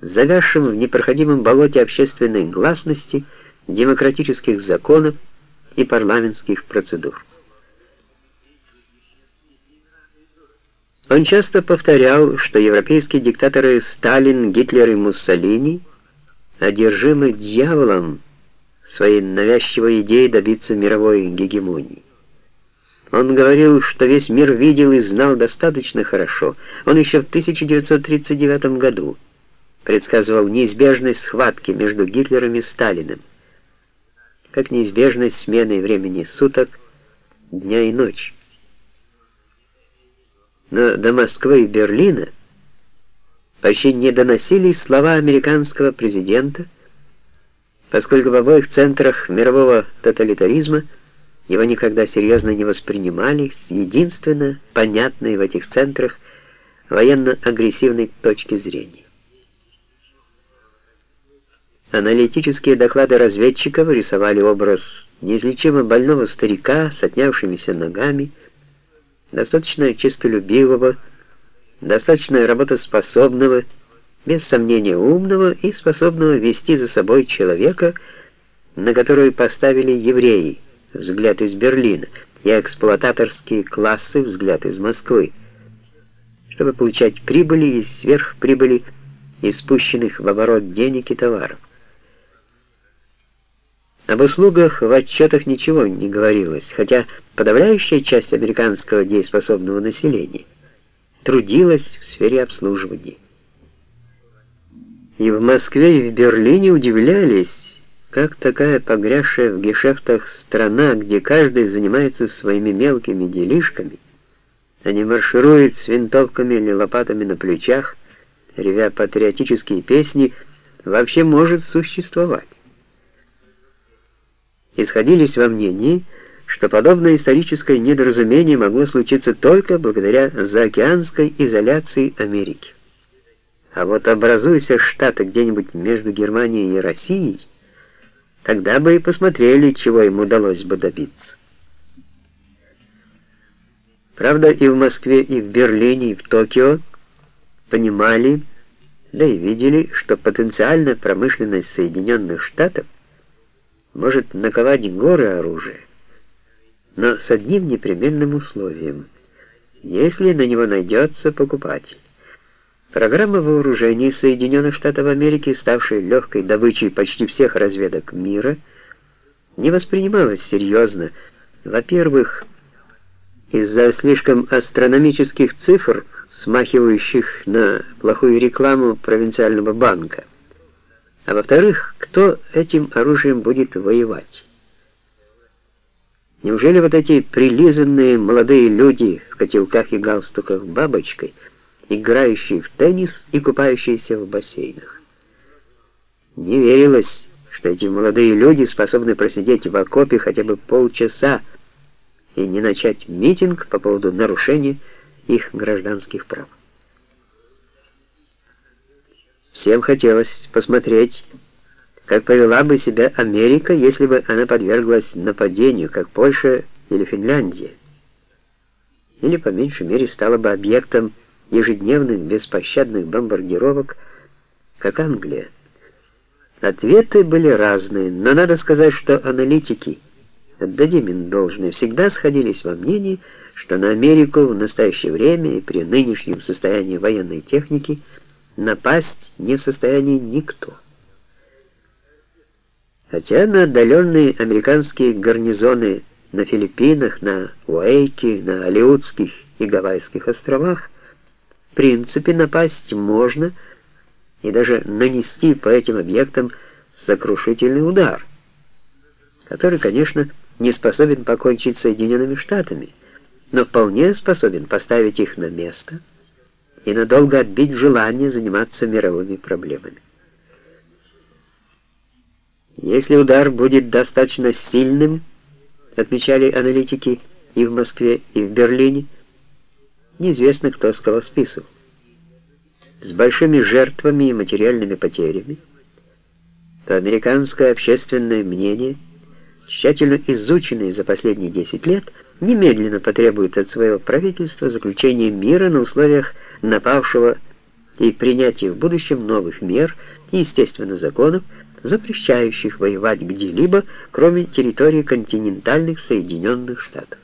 завязшим в непроходимом болоте общественной гласности, демократических законов и парламентских процедур. Он часто повторял, что европейские диктаторы Сталин, Гитлер и Муссолини одержимы дьяволом своей навязчивой идеей добиться мировой гегемонии. Он говорил, что весь мир видел и знал достаточно хорошо. Он еще в 1939 году предсказывал неизбежность схватки между Гитлером и Сталиным, как неизбежность смены времени суток, дня и ночи. Но до Москвы и Берлина почти не доносились слова американского президента, поскольку в обоих центрах мирового тоталитаризма его никогда серьезно не воспринимали с единственно понятной в этих центрах военно-агрессивной точки зрения. Аналитические доклады разведчиков рисовали образ неизлечимо больного старика с отнявшимися ногами, достаточно честолюбивого, достаточно работоспособного, без сомнения умного и способного вести за собой человека, на которого поставили евреи, взгляд из Берлина, и эксплуататорские классы, взгляд из Москвы, чтобы получать прибыли и сверхприбыли из в оборот денег и товаров. Об услугах в отчетах ничего не говорилось, хотя подавляющая часть американского дееспособного населения трудилась в сфере обслуживания. И в Москве, и в Берлине удивлялись, как такая погрязшая в гешефтах страна, где каждый занимается своими мелкими делишками, а не марширует с винтовками или лопатами на плечах, ревя патриотические песни, вообще может существовать исходились во мнении, что подобное историческое недоразумение могло случиться только благодаря заокеанской изоляции Америки. А вот образуйся штаты где-нибудь между Германией и Россией, тогда бы и посмотрели, чего им удалось бы добиться. Правда, и в Москве, и в Берлине, и в Токио понимали, да и видели, что потенциальная промышленность Соединенных Штатов может наковать горы оружия, но с одним непременным условием, если на него найдется покупатель. Программа вооружений Соединенных Штатов Америки, ставшая легкой добычей почти всех разведок мира, не воспринималась серьезно. Во-первых, из-за слишком астрономических цифр, смахивающих на плохую рекламу провинциального банка. А во-вторых, кто этим оружием будет воевать? Неужели вот эти прилизанные молодые люди в котелках и галстуках бабочкой, играющие в теннис и купающиеся в бассейнах? Не верилось, что эти молодые люди способны просидеть в окопе хотя бы полчаса и не начать митинг по поводу нарушения их гражданских прав. Всем хотелось посмотреть, как повела бы себя Америка, если бы она подверглась нападению, как Польша или Финляндия. Или, по меньшей мере, стала бы объектом ежедневных беспощадных бомбардировок, как Англия. Ответы были разные, но надо сказать, что аналитики, отдадим им должное, всегда сходились во мнении, что на Америку в настоящее время и при нынешнем состоянии военной техники – напасть не в состоянии никто. Хотя на отдаленные американские гарнизоны на Филиппинах, на Уэйке, на Алиутских и Гавайских островах в принципе напасть можно и даже нанести по этим объектам сокрушительный удар, который, конечно, не способен покончить с Соединенными Штатами, но вполне способен поставить их на место – и надолго отбить желание заниматься мировыми проблемами. Если удар будет достаточно сильным, отмечали аналитики и в Москве, и в Берлине, неизвестно, кто с кого списывал, с большими жертвами и материальными потерями, то американское общественное мнение, тщательно изученное за последние 10 лет, немедленно потребует от своего правительства заключения мира на условиях напавшего и принятие в будущем новых мер и, естественно, законов, запрещающих воевать где-либо, кроме территории континентальных Соединенных Штатов.